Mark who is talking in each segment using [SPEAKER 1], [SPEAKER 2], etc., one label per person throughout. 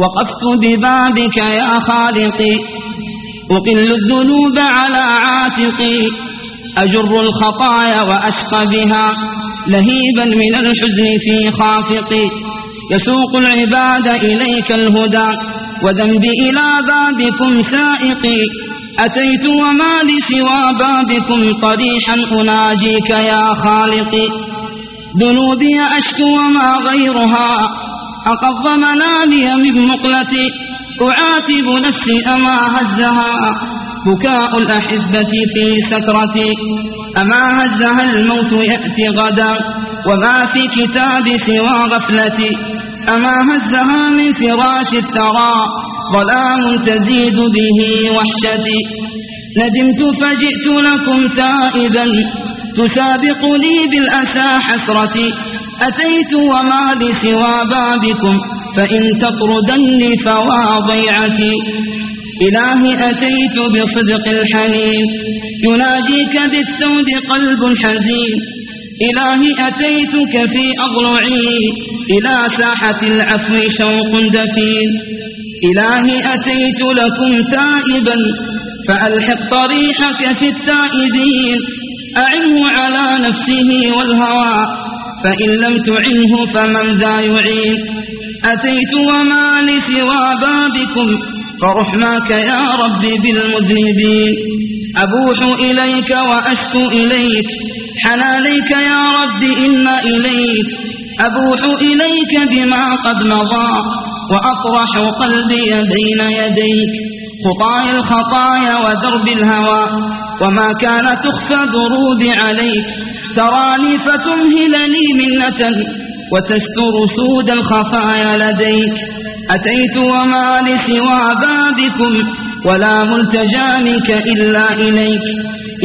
[SPEAKER 1] وقفت ببابك يا خالقي أقل الذنوب على عاتقي أجر الخطايا وأشقى بها. لهيبا من الحزن في خافقي يسوق العباد إليك الهدى. وذنبي إلى بابكم سائقي أتيت وما لي سوى بابكم طريحا أناجيك يا خالقي ذنوبي أشكو وما غيرها. أقض منامي من مقلتي أعاتب نفسي أما هزها. بكاء الأحبة في سكرتي أما هزها الموت يأتي غدا. وما في كتاب سوى غفلتي أما هزها من فراش الثرى. ظلام تزيد به وحشتي. ندمت فجئت لكم تائبا تسابقني بالأسى حسرتي. أتيت وما لي سوى بابكم فإن تطردني فوا ضيعتي. إلهي أتيت بصدق الحنين. يناجيك بالتوب قلب حزين. إلهي أتيتك في أضلعي. إلى ساحة العفو شوق دفين. إلهي أتيت لكم تائبا فألحق طريحك في التائبين. أعنه على نفسه والهوى. فإن لم تعنه فمن ذا يعين. أتيت وما لسوى بابكم فرحماك يا رب بالمذنبين. أبوح إليك وأشكو إليك حنانيك يا رب إن إليك. أبوح إليك بما قد مضى وأطرح قلبي بين يديك. خطاي الخطايا ودرب الهوى وما كان تخفى ذروبي عليك. تراني فتمهلني منة وتستر سود الخفايا لديك. أتيت وما لسوى بابكم ولا ملتجى منك إلا إليك.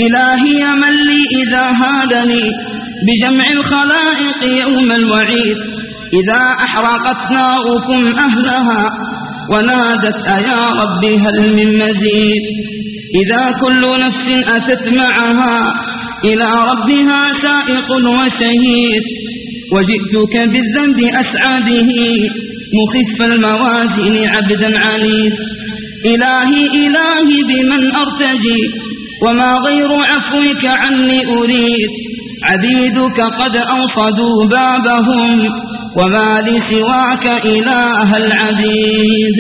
[SPEAKER 1] إلهي من لي إذا هادني بجمع الخلائق يوم الوعيد. إذا أحرقت ناركم أهلها ونادت أيا رب هل من مزيد. إذا كل نفس أتت معها إلى ربها سائق وشهيد. وجئتك بالذنب أسعى به مخف الموازين عبدا عنيد. إلهي إلهي بمن أرتجي. وما غير عفوك عني أريد. عبيدك قد أوصدوا بابهم. وما لي سواك إله العبيد.